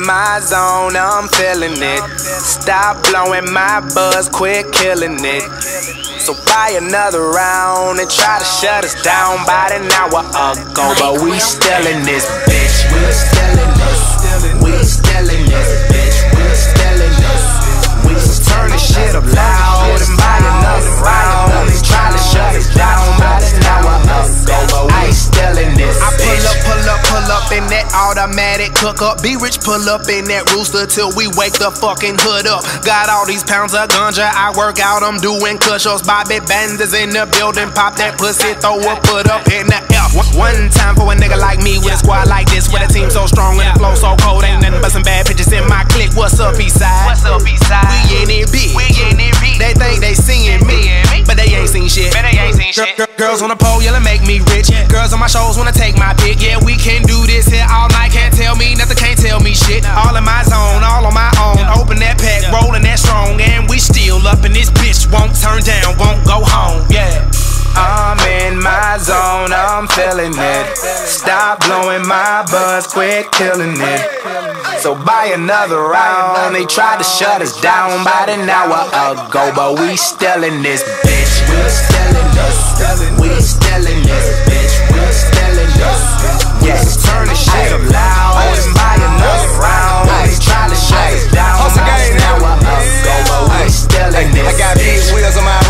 in my zone, I'm feeling it. Stop blowing my buzz, quit killing it. So buy another round and try to shut us down about an hour ago. But we still in this bitch. We still in this. We still in this bitch. We still in this. We just turn the shit up loud and buy another round and try to shut us down about an hour ago. But we still in this I pull bitch. up, pull up, pull up in that automatic cook up. Be rich, pull up in that rooster till we wake the fucking hood up. Got all these pounds of ganja, I work out, I'm doing cushions. Bobby Banders in the building, pop that pussy, throw a foot up in the air. One- One time for a nigga like me with a squad like this, with a team so strong and the flow so cold, ain't nothing but some bad bitches in my clique. What's up, Eastside? What's up, Eastside? We in it big. We in it big. Seen shit. gir- Girls on the pole yelling make me rich. Yeah. Girls on my shows wanna take my pick. Yeah, we can do this here all night. Can't tell me nothing, can't tell me shit. All in my zone, all on my own. Open that pack, rolling that strong, and we still up in this bitch. Won't turn down, won't go home. Yeah. I'm in my zone, I'm feeling it. Stop blowing my buzz, quit killing it. So buy another round. They tried to shut us down about an hour ago, but we still in this bitch. We still in this. We still in this bitch. We still in this. Yes, turn the shit up loud and buy another round. They tried to shut us down about an hour ago, but we still in this I got big wheels on my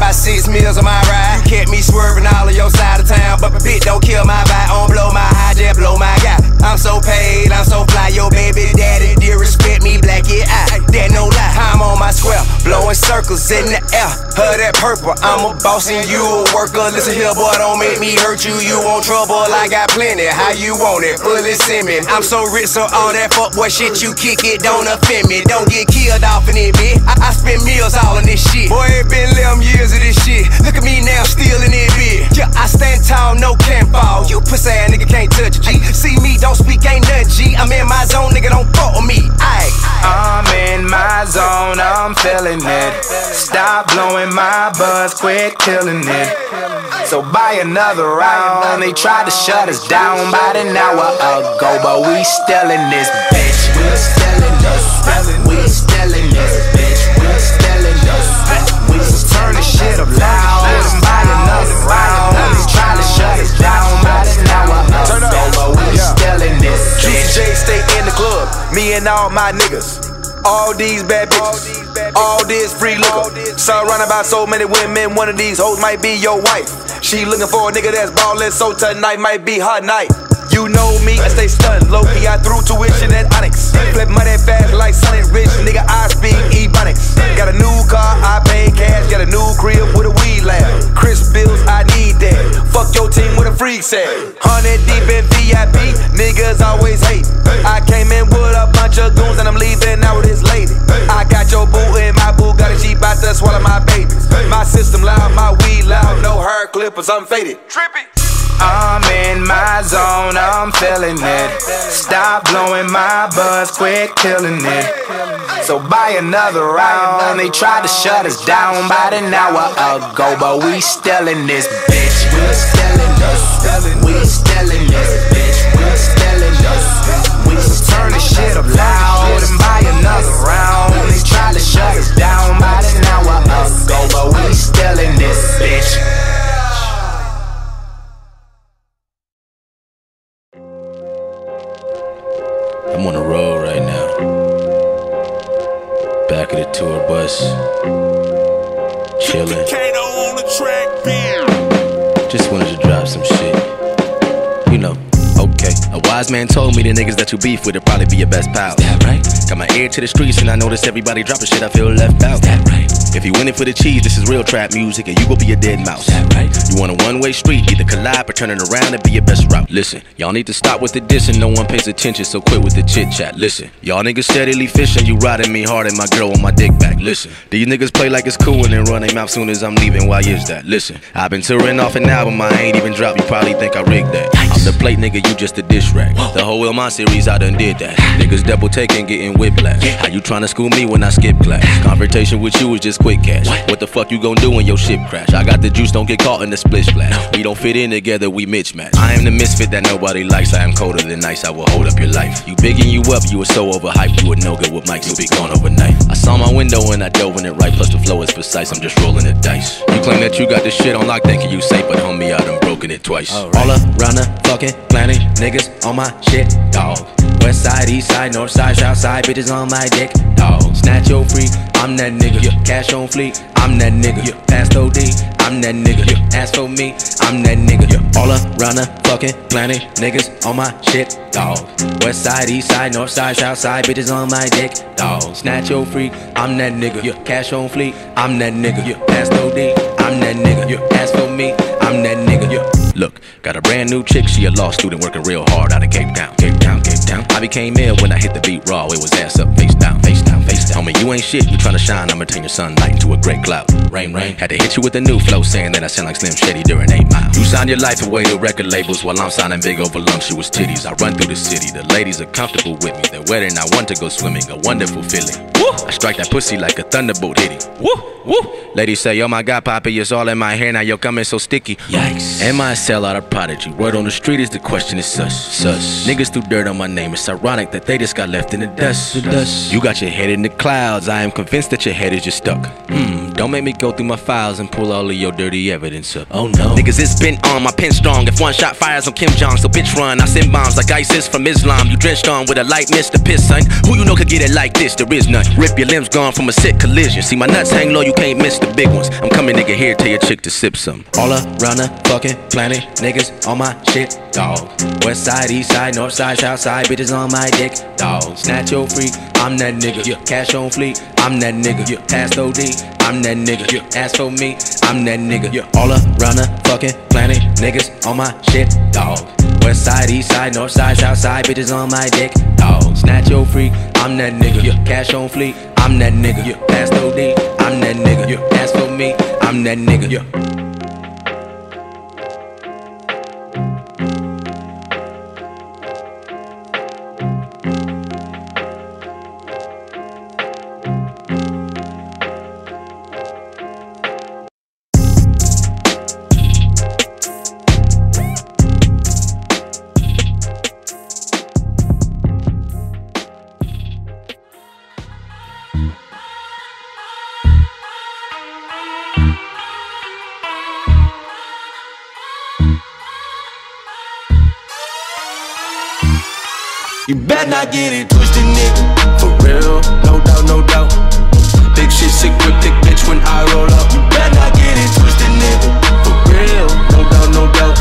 about six meals on my ride. You kept me swerving all of your side of town, but my bitch don't kill my vibe, don't blow my high, just blow my guy. I'm so paid, I'm so fly, your baby daddy dear respect me, black yeah I. That no lie, I'm on my square, blowing circles in the air. Her that purple, I'm a boss and you a worker. Listen here, boy, don't make me hurt you. You want trouble, I got plenty. How you want it? Fully send me. I'm so rich, so all that fuck boy shit you kick it don't offend me. Don't get killed off in it, bitch. I, I spend meals all in this shit. Boy, it been 11 years of this shit. Look at me now, still in it, bitch. Yeah, I stand tall, no can fall. You pussy ass nigga can't touch G. See me, don't speak, ain't nothing G. I'm in my zone, nigga, don't fuck with me. Aye. I'm in my zone, I'm feeling it. Stop blowing my buzz, quit killing it. So buy another round. They tried to shut us down about an hour ago, but we still in this bitch. We still in this. We still in this bitch. We still in this. We just turn the shit up loud and buy another round. They tried to shut us down about an hour ago, but we still in this bitch. J stay in the club, me and all my niggas. All these bad bitches, all this free liquor. Surrounded by so many women, one of these hoes might be your wife. She looking for a nigga that's ballin', so tonight might be her night. You know me, I stay stunned. Low key, I threw tuition at Onyx. Flip money fast like Sonic Rich, nigga. I speak Ebonics. Got a new car, I cash. Got a new crib with a weed lab. Chris bills, I need that. Fuck your team with a freak set. Hundred deep in VIP, niggas always hate. I came in with a bunch of goons and I'm leaving out with this lady. I got your boo in my boo got it. She bout to swallow my babies. My system loud, my weed loud. No hair clippers, I'm faded. Trippy. I'm in my zone, I'm feeling it. Stop blowing my buzz, quit killing it. So buy another round. They tried to shut us down about an hour ago, but we still in this bitch. We still in this. We still in this bitch. We still in this. We turn the shit up loud and buy another round. They tried to shut us down about an hour ago, but we still in this bitch. I'm on the road right now. Back of the tour bus. Chillin'. Just wanted to drop some shit. You know, okay. A wise man told me the niggas that you beef with would probably be your best pals. That right? Got my ear to the streets and I notice everybody dropping shit. I feel left out. That right? If you in it for the cheese, this is real trap music and you gon' be a dead mouse. That right? You want a one way street, either collide or turn it around and be your best route. Listen, y'all need to stop with the dissing. No one pays attention, so quit with the chit chat. Listen, y'all niggas steadily fishing. You riding me hard and my girl on my dick back. Listen, these niggas play like it's cool and then run their mouth soon as I'm leaving. Why is that? Listen, I've been touring off an album I ain't even dropped. You probably think I rigged that. I'm the plate nigga, you just a dish rack. The whole Ill Mind series, I done did that. Niggas double taking, getting whiplash. How you tryna school me when I skip class? Confrontation with you is just quick cash. What the fuck you gon' do when your ship crash? I got the juice, don't get caught in the split splash. We don't fit in together, we mismatch. I am the misfit that nobody likes. I am colder than ice, I will hold up your life. You bigging you up, you were so overhyped, you were no good with mics, you'll be gone overnight. I saw my window and I dove in it right, plus the flow is precise, I'm just rolling the dice. You claim that you got this shit on lock, thinking you safe, but homie, I done broken it twice. All around the fucking planet, niggas on my shit, dog. West side, east side, north side, south side, bitches on my dick, dog. Snatch your free, I'm that nigga. Cash on fleet, I'm that nigga. Fast OD, I'm that nigga. Ask for me, I'm that nigga. All around the fucking planet, niggas on my shit, dog. West side, east side, north side, south side, bitches on my dick, dog. Snatch your free, I'm that nigga. Cash on fleet, I'm that nigga. Fast OD, I'm that nigga. Ask for me, I'm that nigga. Look, got a brand new chick, she a law student working real hard out of Cape Town. Cape Town, Cape Town. I became ill when I hit the beat raw. It was ass up, face down, face down, face. Homie, you ain't shit, you tryna shine, I'ma turn your sunlight into a great cloud. Rain, rain. Had to hit you with a new flow, saying that I sound like Slim Shady during 8 Mile. You signed your life away to record labels while I'm signing big over voluptuous titties. I run through the city, the ladies are comfortable with me. They're wedding, I want to go swimming, a wonderful feeling. Woo! I strike that pussy like a thunderbolt hitting. Woo! Woo! Ladies say, oh my god, Poppy, it's all in my hair now, you're coming so sticky. Yikes. Am I a sellout or prodigy? Word on the street is the question is sus. Sus. Niggas threw dirt on my name, it's ironic that they just got left in the dust. The dust. You got your head in the clouds, I am convinced that your head is just stuck. Hmm, don't make me go through my files and pull all of your dirty evidence up. Oh no. Niggas, it's been on, my pen strong. If one shot fires on Kim Jong, so bitch run. I send bombs like ISIS from Islam. You drenched on with a light mist to piss, son. Who you know could get it like this? There is none. Rip your limbs gone from a sick collision. See my nuts hang low, you can't miss the big ones. I'm coming, nigga, here, tell your chick to sip some. All around the fucking planet, niggas on my shit, dog. West side, east side, north side, south side, bitches on my dick, dog. Snatch your freak, I'm that nigga. Cash on fleet, I'm that nigga. Past OD, I'm that nigga. Ask for me, I'm that nigga. You all around the fucking planet, niggas on my shit, dog. West side, east side, north side, south side, bitches on my dick, dog. Snatch your freak, I'm that nigga. Cash on fleet, I'm that nigga. Past OD, I'm that nigga. Ask for me, I'm that nigga. You not get it twisted, nigga. For real, no doubt, no doubt. Big shit, sick thick bitch when I roll up. You better not get it twisted, nigga. For real, no doubt, no doubt.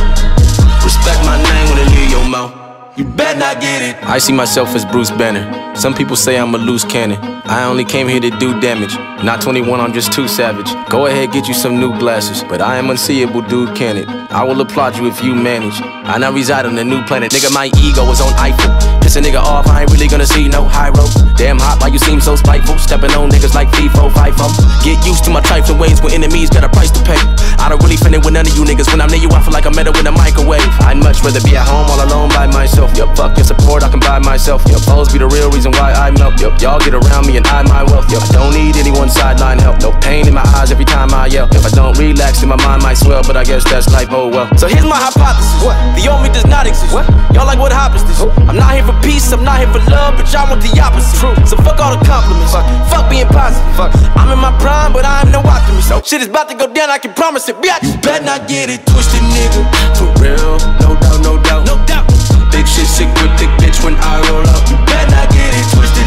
Respect my name when your mouth. You better not get it. I see myself as Bruce Banner. Some people say I'm a loose cannon. I only came here to do damage. Not 21, I'm just too savage. Go ahead, get you some new glasses. But I am unseeable, dude, can it? I will applaud you if you manage. I now reside on a new planet. Nigga, my ego is on Eiffel. Piss a nigga off, I ain't really gonna see no high road. Damn hot, why you seem so spiteful? Stepping on niggas like FIFO, FIFO. Get used to my trifling ways when enemies got a price to pay. I don't really fit in with none of you niggas. When I'm near you, I feel like I'm metal in a microwave. I'd much rather be at home all alone by myself. Yup, fuck your support, I can buy myself. Yup, foes be the real reason why I melt. Yup, y'all get around me and I my wealth. Yup, I don't need anyone sideline help. No pain in my eyes every time I yell. If I don't relax, then my mind might swell. But I guess that's life, oh well. So here's my hypothesis. What? The old me does not exist. What? Y'all like what hop is this? I'm not here for peace, I'm not here for love, but y'all want the opposite. True. So fuck all the compliments. Fuck, fuck being positive. Fuck. I'm in my prime, but I am no optimist. Nope. Shit is about to go down, I can promise it. Bitch. You better not get it twisted, nigga. For real, no doubt, no doubt. No doubt. Big shit, sick with thick bitch when I roll up. You better not get it twisted,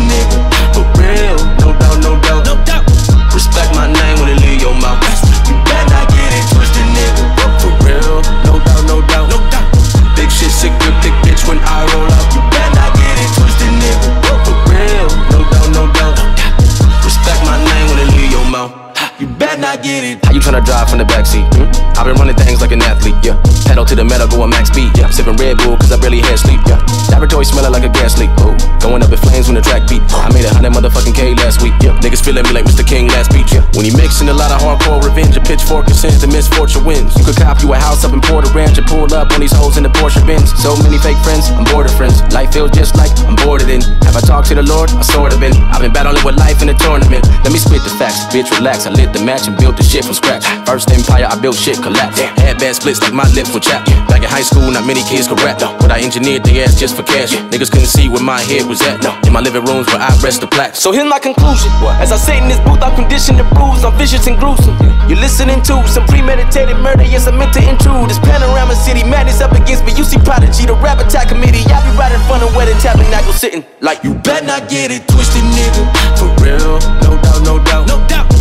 You better not get it. How you tryna drive from the backseat? Hmm? I've been running things like an athlete, yeah. Pedal to the metal, going max speed, yeah. Sipping Red Bull, cause I barely had sleep, yeah. Laboratory smelling like a gas leak, oh. Going up in flames when the track beat. I made a hundred motherfucking K last week, yeah. Niggas feeling me like Mr. King last beat, yeah. When you mixing a lot of hardcore revenge, a pitchfork and sins, the misfortune wins. You could cop you a house up in Porter Ranch and pull up on these hoes in the Porsche Benz. So many fake friends, I'm bored of friends. Life feels just like I'm bored of it. Have I talked to the Lord? I sort of been. I've been battling with life in a tournament. Let me spit the facts, bitch, relax. I lit the match and built the shit from scratch. First empire, I built shit collapse. Had bad splits like my lip would chap. Back in high school, not many kids could rap. But I engineered the ass just for cash. Niggas couldn't see where my head was at. In my living rooms where I rest the plaque. So here's my conclusion. As I sit in this booth, I'm conditioned to bruise. I'm vicious and gruesome. You're listening to some premeditated murder. Yes, I'm meant to intrude. This panorama city madness up against me. You see Prodigy, the rap attack committee. I be right in front of wedding tabernacle sitting like you better not get it twisted, nigga. For real, no doubt, no doubt, no doubt.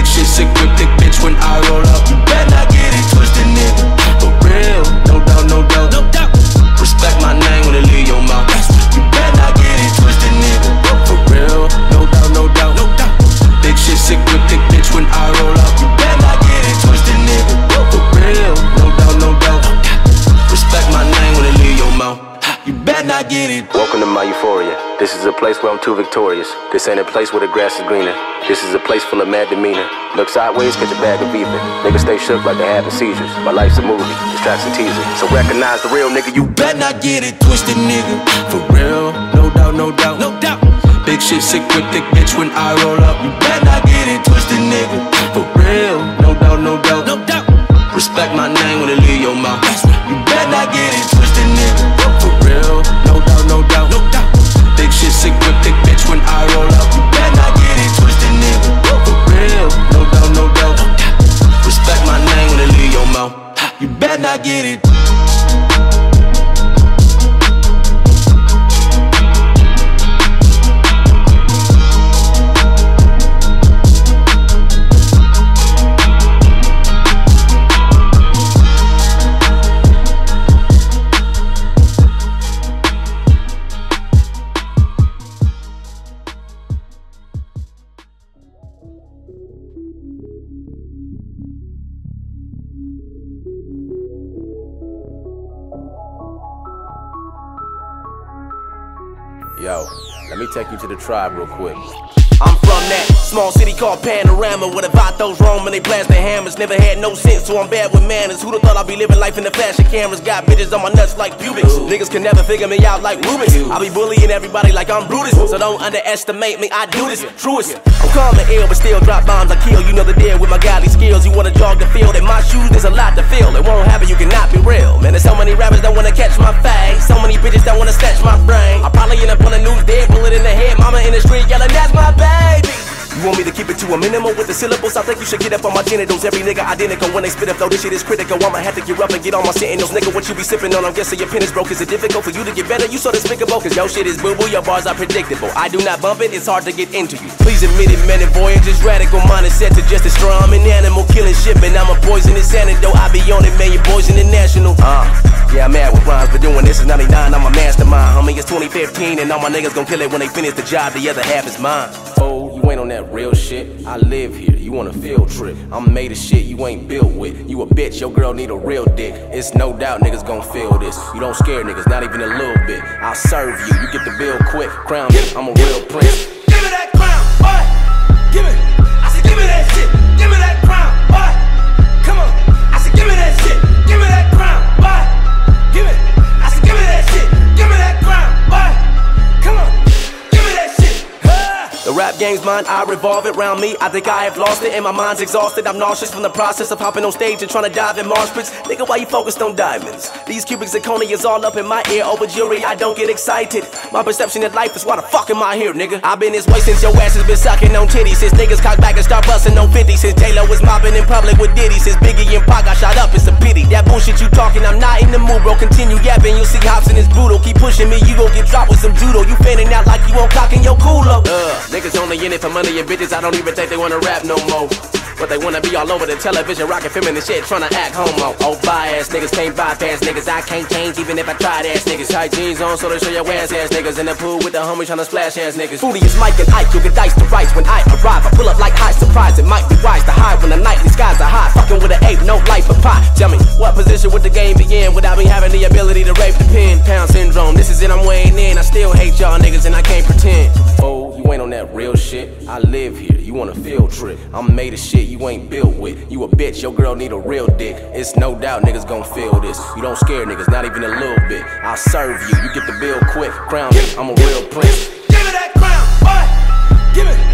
Big shit sick thick bitch when I roll up. You better not get it twisted, is a place where I'm too victorious. This ain't a place where the grass is greener. This is a place full of mad demeanor. Look sideways, catch a bag of ether. Niggas stay shook like they having seizures. My life's a movie, distracts and teaser. So recognize the real nigga. You better not get it twisted, nigga. For real, no doubt, no doubt, no doubt. Big shit sick with thick bitch when I roll up. You better not get it twisted, nigga. For real, no doubt, no doubt, no doubt. Respect my name when it leave your mouth. Better not get it. Tribe real quick. Small city called Panorama where the vatos roam and they blast their hammers. Never had no sense, so I'm bad with manners. Who'da thought I'd be living life in the flash of cameras? Got bitches on my nuts like pubic. Niggas can never figure me out like Rubik's. I be bullying everybody like I'm Brutus, so don't underestimate me. I do this, truest. I'm calm and ill, but still drop bombs. I kill. You know the deal with my godly skills. You wanna jog the field in my shoes? There's a lot to feel. It won't happen. You cannot be real. Man, there's so many rappers that wanna catch my face. So many bitches that wanna snatch my brain. I probably end up on the news dead, bullet in the head. Mama in the street yelling, that's my. You want me to keep it to a minimum with the syllables? I think you should get up on my genitals. Every nigga identical when they spit up, though this shit is critical. I'ma have to get up and get on my sentinels. Nigga, what you be sipping on? I'm guessing your pen is broke. Is it difficult for you to get better? You so despicable, cause your shit is boo boo, your bars are predictable. I do not bump it, it's hard to get into you. Please admit it, man, and voyage is radical. Mine is set to just straw. I'm an animal killing shit, man. I'm a poisonous antidote. I be on it, man. Your boys in international. Uh, yeah, I'm mad with rhymes, but doing this is 99. I'm a mastermind. Homie, it's 2015, and all my niggas gon' kill it when they finish the job. The other half is mine. You ain't on that real shit. I live here, you want a field trip. I'm made of shit you ain't built with. You a bitch, your girl need a real dick. It's no doubt niggas gon' feel this. You don't scare niggas, not even a little bit. I'll serve you, you get the bill quick. Crown me, I'm a real prince. Give me that crown, boy. Give me. I said, give me that shit. The rap game's mine, I revolve it round me. I think I have lost it, and my mind's exhausted. I'm nauseous from the process of hopping on stage and trying to dive in Mars pits. Nigga, why you focused on diamonds? These cubic zirconia is all up in my ear over jury. I don't get excited. My perception of life is why the fuck am I here, nigga? I've been this way since your ass has been sucking on titties. Since niggas cock back and start busting on 50. Since Taylor was mopping in public with Diddy. Since Biggie and Pac got shot up, it's a pity. That bullshit you talking, I'm not in the mood, bro. Continue yapping, you'll see Hopsin is brutal. Keep pushing me, you gon' get dropped with some judo. You fanning out like you won't cock in your cooler. Uh, niggas only in it for money and bitches. I don't even think they wanna rap no more. But they wanna be all over the television, rocking feminine shit, tryna act homo. Oh, bias niggas can't bypass niggas. I can't change even if I tried ass niggas. Tight jeans on, so they show your ass ass niggas. In the pool with the homies tryna splash ass niggas. Foodie is Mike and Ike, you get dice to rice when I arrive. I pull up like high surprise. It might be wise to hide when the nightly skies are high. Fucking with an ape, no life for pie. Tell me, what position would the game be in without me having the ability to rape the pin? Pound syndrome, this is it, I'm weighing in. I still hate y'all niggas and I can't pretend. Oh, You ain't on that real shit. I live here, you want a field trip. I'm made of shit you ain't built with. You a bitch, your girl need a real dick. It's no doubt niggas gon' feel this. You don't scare niggas, not even a little bit. I'll serve you, you get the bill quick. Crown me, I'm a real prince. Give me that crown, boy. Give me.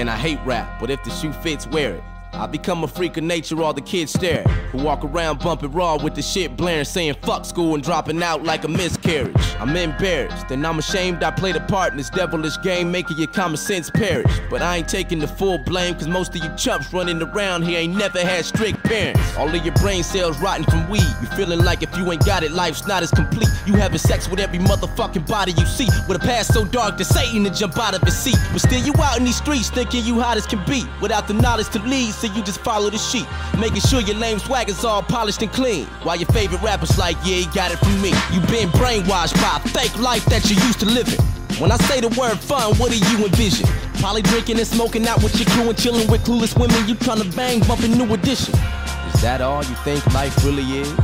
Man, I hate rap, but if the shoe fits, wear it. I become a freak of nature, all the kids stare. Who walk around bumping raw with the shit blaring, saying fuck school and dropping out like a miscarriage. I'm embarrassed, and I'm ashamed I played a part in this devilish game, making your common sense perish. But I ain't taking the full blame, cause most of you chumps running around here ain't never had strict parents. All of your brain cells rotting from weed. You feeling like if you ain't got it, life's not as complete. You having sex with every motherfucking body you see, with a past so dark that Satan to jump out of his seat. But still, you out in these streets thinking you hot as can be, without the knowledge to lead, so you just follow the sheep, making sure your lame swag is all polished and clean. While your favorite rappers like, yeah, he got it from me. You been brainwashed by a fake life that you used to living. When I say the word fun, what do you envision? Probably drinking and smoking out with your crew and chilling with clueless women. You tryna bang, bumping new edition. Is that all you think life really is?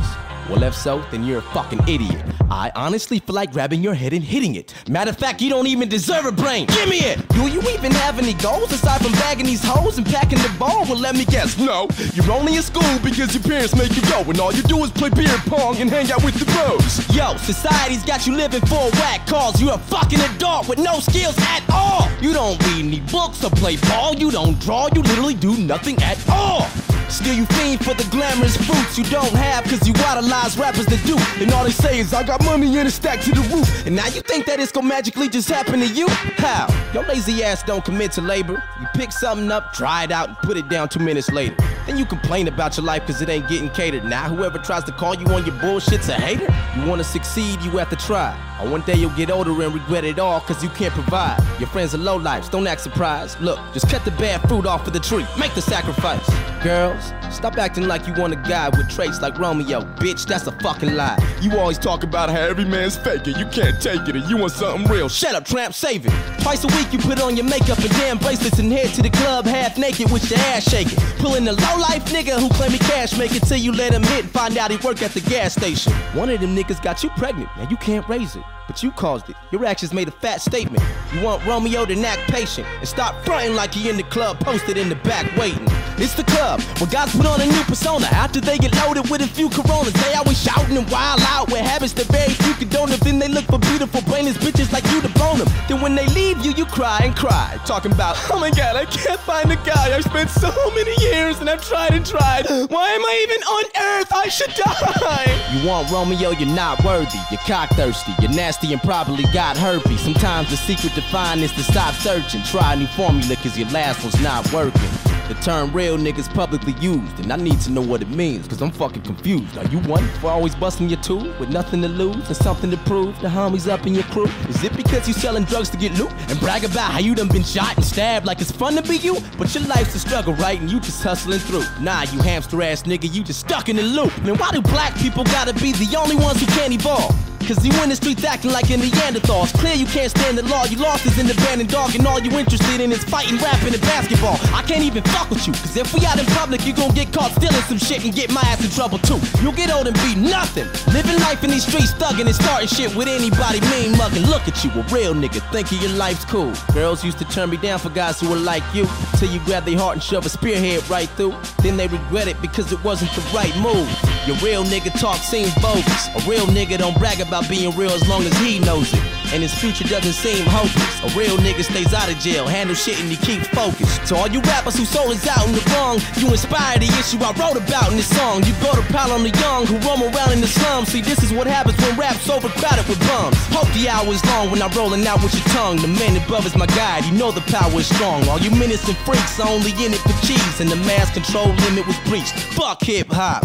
Well, if so, then you're a fucking idiot. I honestly feel like grabbing your head and hitting it. Matter of fact, you don't even deserve a brain. Give me it! Do you even have any goals aside from bagging these hoes and packing the ball? Well, let me guess, no. You're only in school because your parents make you go, and all you do is play beer pong and hang out with the bros. Yo, society's got you living for a whack cause you're a fucking adult with no skills at all. You don't read any books or play ball, you don't draw, you literally do nothing at all. Still you fiend for the glamorous fruits you don't have Cause you idolize rappers that do And all they say is I got money in a stack to the roof And now you think that it's gonna magically just happen to you? How? Your lazy ass don't commit to labor You pick something up, try it out, and put it down two minutes later Then you complain about your life cause it ain't getting catered Now whoever tries to call you on your bullshit's a hater You wanna succeed, you have to try or one day you'll get older and regret it all cause you can't provide. Your friends are low lives, don't act surprised. Look, just cut the bad fruit off of the tree. Make the sacrifice. Girls, stop acting like you want a guy with traits like Romeo. Bitch, that's a fucking lie. You always talk about how every man's faking. You can't take it and you want something real. Shut up, tramp, save it. Twice a week you put on your makeup and damn bracelets and to the club half naked with your ass shaking. Pulling the low life nigga who claim he cash making till you let him hit find out he work at the gas station. One of them niggas got you pregnant and you can't raise it. But you caused it. Your actions made a fat statement. You want Romeo to act patient and stop fronting like he in the club, posted in the back waiting. It's the club where guys put on a new persona after they get loaded with a few coronas. They always shouting and wild out with habits that very few condone. If then they look for beautiful, brainless bitches like you to bone them. Then when they leave you, you cry and cry, talking about, oh my god, I can't find a guy. I've spent so many years and I've tried and tried. Why am I even on earth? I should die. You want Romeo, you're not worthy. You're cock thirsty. You're nasty and probably got herpes. Sometimes the secret to find is to stop searching. Try a new formula cause your last one's not working. The term real niggas publicly used, and I need to know what it means, cause I'm fucking confused. Are you one for always busting your two with nothing to lose and something to prove? The homies up in your crew? Is it because you selling drugs to get loot and brag about how you done been shot and stabbed like it's fun to be you? But your life's a struggle, right? And you just hustling through. Nah, you hamster ass nigga, you just stuck in the loop. Man, why do black people gotta be the only ones who can't evolve? Cause you in the streets acting like a Neanderthal. It's clear you can't stand the law. You lost is in the band and dog, and all you interested in is fighting, rapping, and basketball. I can't even fuck with you. Cause if we out in public, you gon' get caught stealing some shit and get my ass in trouble too. You'll get old and be nothing. Living life in these streets, thugging and starting shit with anybody mean mugging. Look at you, a real nigga, thinking your life's cool. Girls used to turn me down for guys who were like you. Till you grab their heart and shove a spearhead right through. Then they regret it because it wasn't the right move. Your real nigga talk seems bogus. A real nigga don't brag about being real as long as he knows it. And his future doesn't seem hopeless. A real nigga stays out of jail, handle shit and he keeps focused. To all you rappers who soul is out in the wrong, you inspire the issue I wrote about in this song. You go to pile on the young who roam around in the slums. See, this is what happens when rap's overcrowded with bums. Hope the hour is long when I'm rolling out with your tongue. The man above is my guide, you know the power is strong. All you minutes and freaks are only in it for cheese, and the mass control limit was breached. Fuck hip hop.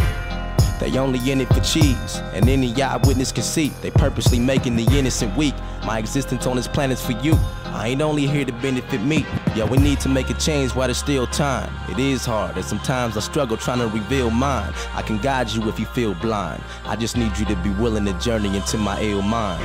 They only in it for cheese, and any eyewitness can see they purposely making the innocent weak. My existence on this planet's for you. I ain't only here to benefit me. Yeah, we need to make a change while there's still time. It is hard, and sometimes I struggle trying to reveal mine. I can guide you if you feel blind. I just need you to be willing to journey into my ill mind.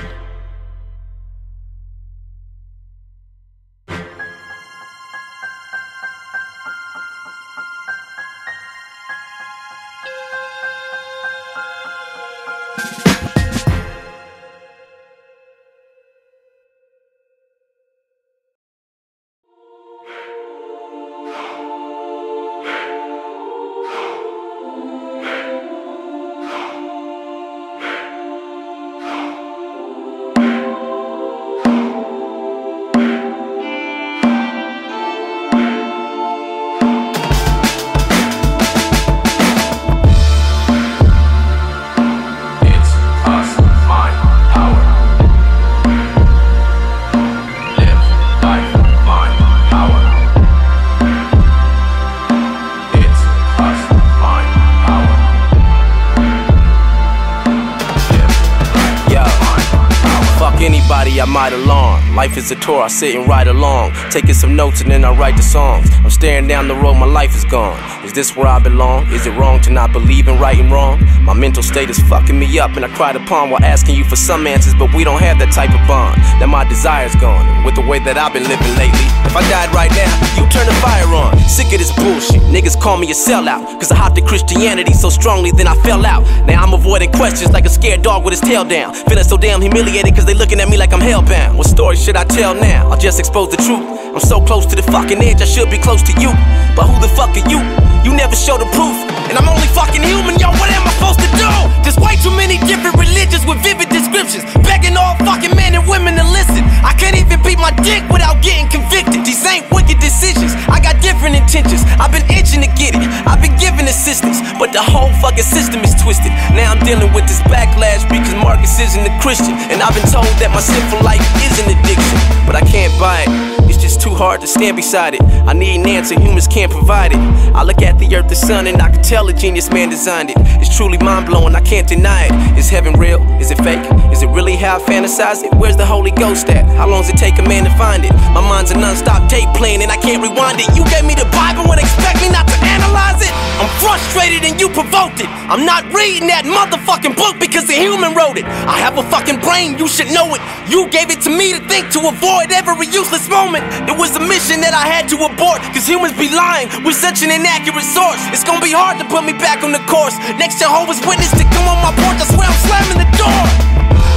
Power. I might alarm. Life is a tour, I sit and ride along. Taking some notes and then I write the songs. I'm staring down the road, my life is gone. Is this where I belong? Is it wrong to not believe in right and wrong? My mental state is fucking me up, and I cried upon while asking you for some answers, but we don't have that type of bond. That my desire's gone. And with the way that I've been living lately, if I died right now, you turn the fire on. Sick of this bullshit. Niggas call me a sellout, cause I hopped in Christianity so strongly, then I fell out. Now I'm avoiding questions like a scared dog with his tail down. Feeling so damn humiliated cause they looking at me like I'm hellbound. What story should I tell now? I'll just expose the truth. I'm so close to the fucking edge, I should be close to you. But who the fuck are you? You never show the proof. And I'm only fucking human, yo, what am I supposed to do? There's way too many different religions with vivid descriptions. Begging all fucking men and women to listen. I can't even beat my dick without getting convicted. These ain't wicked decisions. I got different intentions. I've been itching to get it. I've been giving assistance. But the whole fucking system is twisted. Now I'm dealing with this backlash because Marcus isn't a Christian. And I've been told that my sinful life is an addiction. But I can't buy it. It's just too hard to stand beside it. I need an answer, humans can't provide it. I look at the earth, the sun, and I can tell a genius man designed it. It's truly mind blowing, I can't deny it. Is heaven real? Is it fake? Is it really how I fantasize it? Where's the Holy Ghost at? How long does it take a man to find it? My mind's a non stop tape playing, and I can't rewind it. You gave me the Bible and expect me not to analyze it? I'm frustrated and you provoked it. I'm not reading that motherfucking book because a human wrote it. I have a fucking brain, you should know it. You gave it to me to think to avoid every useless moment. It was a mission that I had to abort, cause humans be lying with such an inaccurate source. It's gonna be hard to put me back on the course. Next Jehovah's Witness to come on my porch, I swear I'm slamming the door.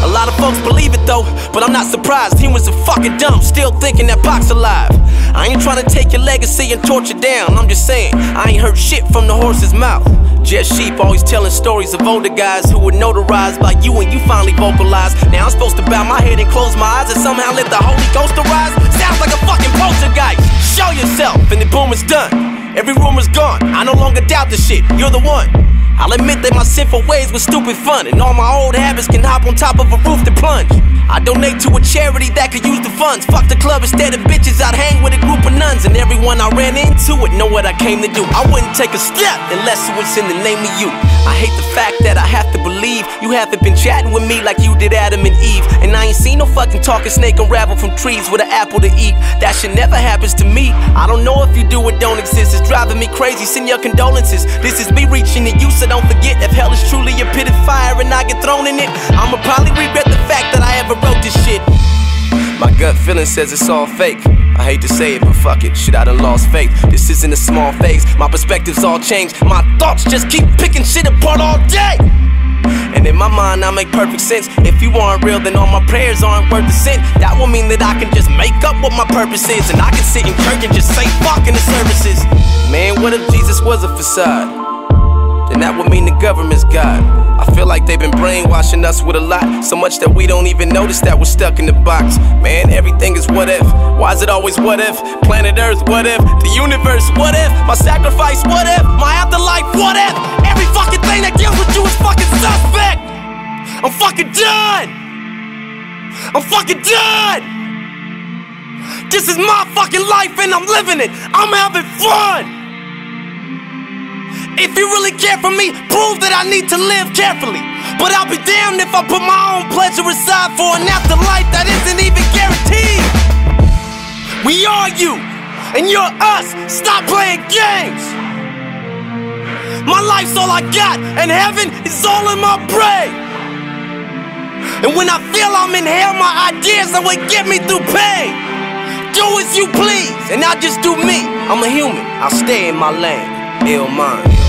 A lot of folks believe it though, but I'm not surprised. Humans are fucking dumb, still thinking that Pac's alive. I ain't trying to take your legacy and torture down. I'm just saying, I ain't heard shit from the horse's mouth. Just sheep always telling stories of older guys who were notarized by you and you finally vocalized. Now I'm supposed to bow my head and close my eyes and somehow let the Holy Ghost arise? Sounds like a fucking poltergeist. Show yourself, and the boom is done. Every rumor's gone. I no longer doubt the shit. You're the one. I'll admit that my sinful ways were stupid fun, and all my old habits can hop on top of a roof to plunge. I donate to a charity that could use the funds. Fuck the club instead of bitches, I'd hang with a group of nuns. And everyone I ran into would know what I came to do. I wouldn't take a step unless it was in the name of you. I hate the fact that I have to believe you haven't been chatting with me like you did Adam and Eve. And I ain't seen no fucking talking snake unravel from trees with an apple to eat. That shit never happens to me. I don't know if you do or don't exist. It's driving me crazy. Send your condolences. This is me reaching to you, so don't forget if hell is truly a pit of fire and I get thrown in it. I'ma probably regret the fact that I ever wrote this shit. My gut feeling says it's all fake. I hate to say it, but fuck it, shit, I done lost faith. This isn't a small phase, my perspective's all changed. My thoughts just keep picking shit apart all day. And in my mind, I make perfect sense. If you aren't real, then all my prayers aren't worth a cent. That will mean that I can just make up what my purpose is. And I can sit in church and just say fuck in the services. Man, what if Jesus was a facade? That would mean the government's God. I feel like they've been brainwashing us with a lot. So much that we don't even notice that we're stuck in the box. Man, everything is what if. Why is it always what if? Planet Earth, what if? The universe, what if? My sacrifice, what if? My afterlife, what if? Every fucking thing that deals with you is fucking suspect. I'm fucking done. I'm fucking done. This is my fucking life and I'm living it. I'm having fun. If you really care for me, prove that I need to live carefully. But I'll be damned if I put my own pleasure aside for an afterlife that isn't even guaranteed. We are you, and you're us. Stop playing games. My life's all I got, and heaven is all in my brain. And when I feel I'm in hell, my ideas are what get me through pain. Do as you please, and I'll just do me. I'm a human, I'll stay in my lane. Ill mind.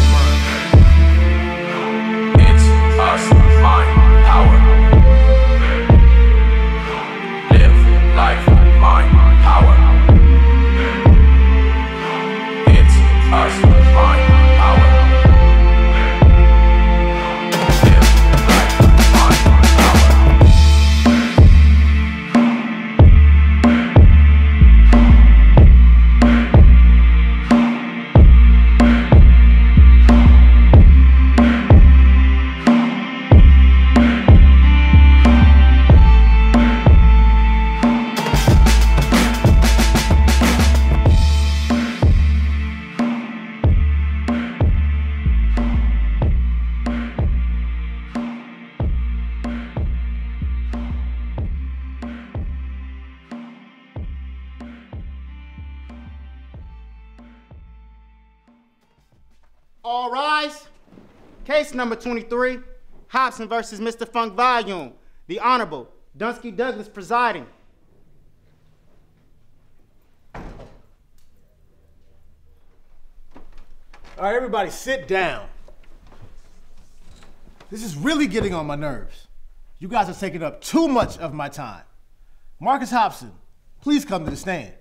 Number 23, Hopsin versus Mr. Funk Volume. The Honorable Dunsky Douglas presiding. All right, everybody, sit down. This is really getting on my nerves. You guys are taking up too much of my time. Marcus Hopson, please come to the stand.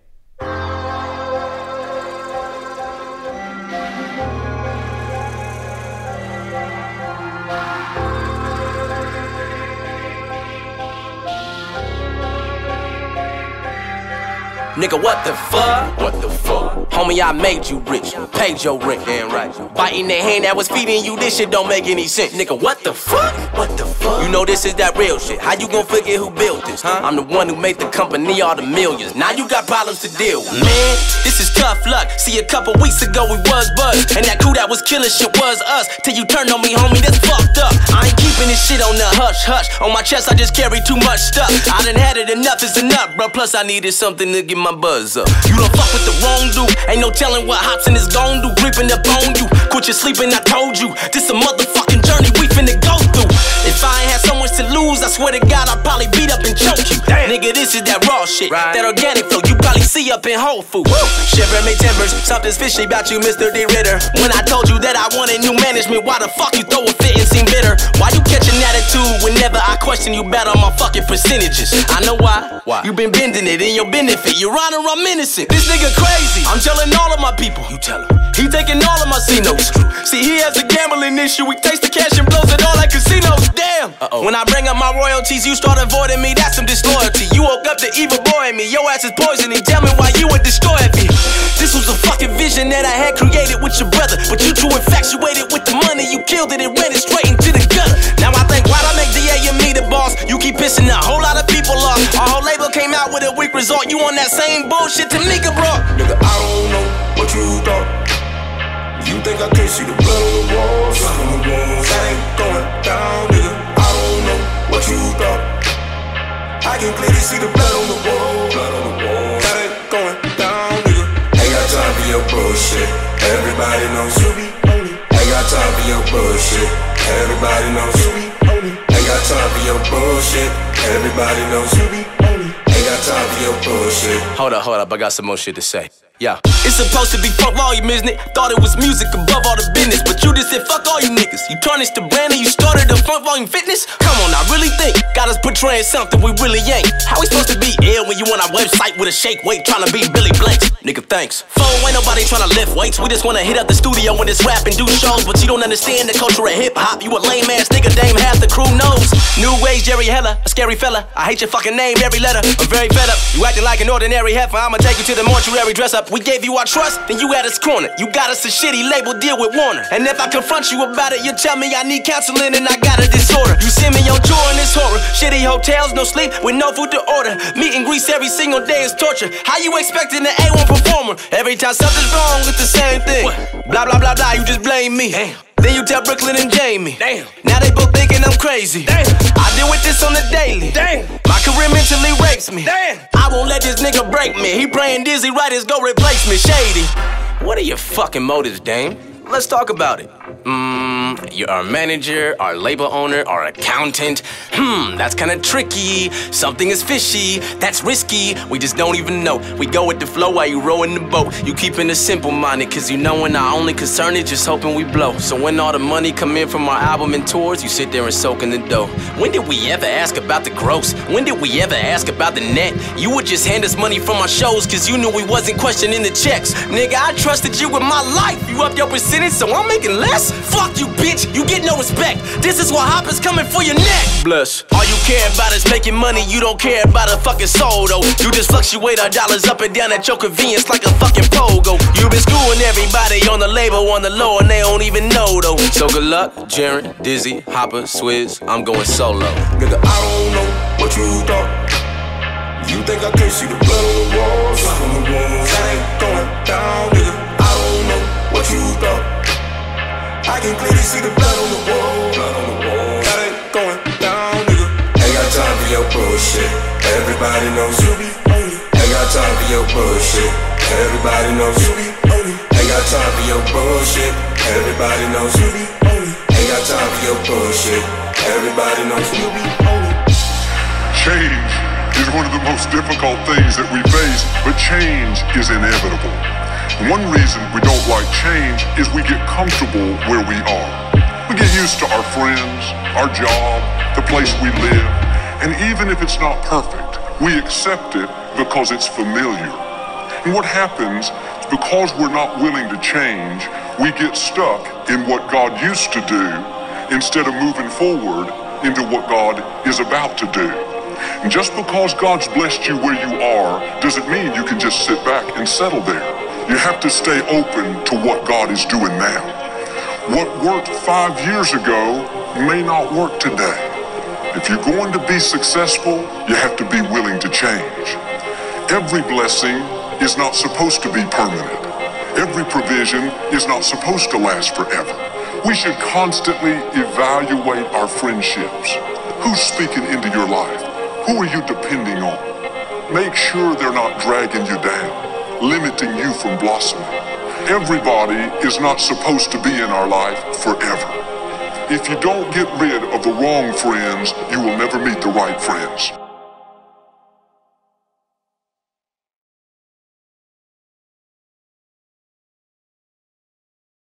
Nigga, what the fuck? What the fuck? Homie, I made you rich, paid your rent. Damn right. Biting the hand that was feeding you, this shit don't make any sense. Nigga, what the fuck? What the fuck? You know this is that real shit. How you gon' forget who built this? Huh? I'm the one who made the company all the millions. Now you got problems to deal with. Man, this is tough luck. See, a couple weeks ago we was buzzed. And that crew that was killing shit was us. Till you turned on me, homie, that's fucked up. I ain't keeping this shit on the hush hush. On my chest, I just carry too much stuff. I done had it enough, it's enough, bro. Plus, I needed something to get my buzz up. You don't fuck with the wrong dude. Ain't no telling what Hopsin is gon' do. Creeping up on you. Quit your sleeping, I told you. This a motherfucking journey we finna go through. If I ain't had so much to lose, I swear to God, I'd probably beat up and choke you. Damn. Nigga, this is that raw shit. That organic flow you probably see up in Whole Foods. Shiver me timbers, something's fishy about you, Mr. D. Ritter. When I told you that I wanted new management, why the fuck you throw a fit and seem bitter? Why you catch an attitude whenever I question you bad on my fucking percentages? I know why. Why? You been bending it in your benefit. Your honor, I'm innocent. This nigga crazy. I'm telling all of my people. You tell him. He taking all of my C notes. See, he has a gambling issue. He takes the cash and blows it all like casinos. Damn. Uh-oh. When I bring up my royalties, you start avoiding me. That's some disloyalty. You woke up the evil boy in me. Your ass is poisoning. Tell me why you would destroy me. This was a fucking vision that I had created with your brother. But you too infatuated with the money. You killed it and ran it straight into the gutter. Now I think why'd I make DA and me the boss? You keep pissing a whole lot of people off. Our whole label came out out with a weak result. You on that same bullshit Tamika brought. Nigga, I don't know what you thought. You think I can't see the blood on the walls? That ain't going down, nigga. I don't know what you thought. I can clearly see the blood on the wall. That ain't going down, nigga. Ain't got time for your bullshit. Everybody knows you be on. Ain't got time for your bullshit. Everybody knows you be on. Ain't got time for your bullshit. Everybody knows you be on. Ain't got time for your bullshit. Hold up, hold up, I got some more shit to say. Yeah. It's supposed to be Funk Volume, isn't it? Thought it was music above all the business. But you just said fuck all you niggas. You tarnished the brand and you started the Funk Volume fitness? Come on, I really think got us portraying something we really ain't. How we supposed to be ill when you on our website with a shake weight trying to be Billy Blanks? Nigga, thanks. Phone ain't nobody trying to lift weights. We just wanna hit up the studio when it's rap and do shows. But you don't understand the culture of hip hop. You a lame ass nigga, dame half the crew knows. New age Jerry Heller, a scary fella. I hate your fucking name, every letter. I'm very fed up. You acting like an ordinary heifer. I'ma take you to the mortuary dress up. We gave you our trust, then you at us corner. You got us a shitty label deal with Warner. And if I confront you about it, you tell me I need counseling and I got a disorder. You send me on tour in this horror. Shitty hotels, no sleep, with no food to order. Meet and grease every single day is torture. How you expecting an A1 performer? Every time something's wrong, it's the same thing. Blah blah blah blah, you just blame me. Then you tell Brooklyn and Jamie. Damn. Now they both thinking I'm crazy. Damn. I deal with this on the daily. Damn. My career mentally rapes me. Damn. I won't let this nigga break me. He praying Dizzy Wright's go replace me. Shady. What are your fucking motives, Dame? Let's talk about it. Mmm, you're our manager, our label owner, our accountant. Hmm, that's kinda tricky. Something is fishy, that's risky. We just don't even know. We go with the flow while you rowing the boat. You keeping it simple minded, cause you know when our only concern is just hoping we blow. So when all the money come in from our album and tours, you sit there and soak in the dough. When did we ever ask about the gross? When did we ever ask about the net? You would just hand us money from our shows, cause you knew we wasn't questioning the checks. Nigga, I trusted you with my life. You up your percentage, so I'm making less? Fuck you, bitch. You get no respect. This is why Hopper's coming for your neck. Bless. All you care about is making money. You don't care about a fucking soul, though. You just fluctuate our dollars up and down at your convenience like a fucking pogo. You been screwing everybody on the label, on the low, and they don't even know, though. So good luck, Jarren, Dizzy, Hoppa, Swizz. I'm going solo. Nigga, I don't know what you thought. You think I can't see the blood on the walls? That ain't going down, nigga. Can clearly see the blood on the wall. That ain't going down, nigga. Ain't got time for your bullshit. Everybody knows you be on it. Ain't got time for your bullshit. Everybody knows you be on it. Ain't got time for your bullshit. Everybody knows you be on it. Ain't got time for your bullshit. Everybody knows you be on it. Change is one of the most difficult things that we face, but change is inevitable. One reason we don't like change is we get comfortable where we are. We get used to our friends, our job, the place we live, and even if it's not perfect, we accept it because it's familiar. And what happens is because we're not willing to change, we get stuck in what God used to do instead of moving forward into what God is about to do. And just because God's blessed you where you are doesn't mean you can just sit back and settle there. You have to stay open to what God is doing now. What worked five years ago may not work today. If you're going to be successful, you have to be willing to change. Every blessing is not supposed to be permanent. Every provision is not supposed to last forever. We should constantly evaluate our friendships. Who's speaking into your life? Who are you depending on? Make sure they're not dragging you down, limiting you from blossoming. Everybody is not supposed to be in our life forever. If you don't get rid of the wrong friends, you will never meet the right friends.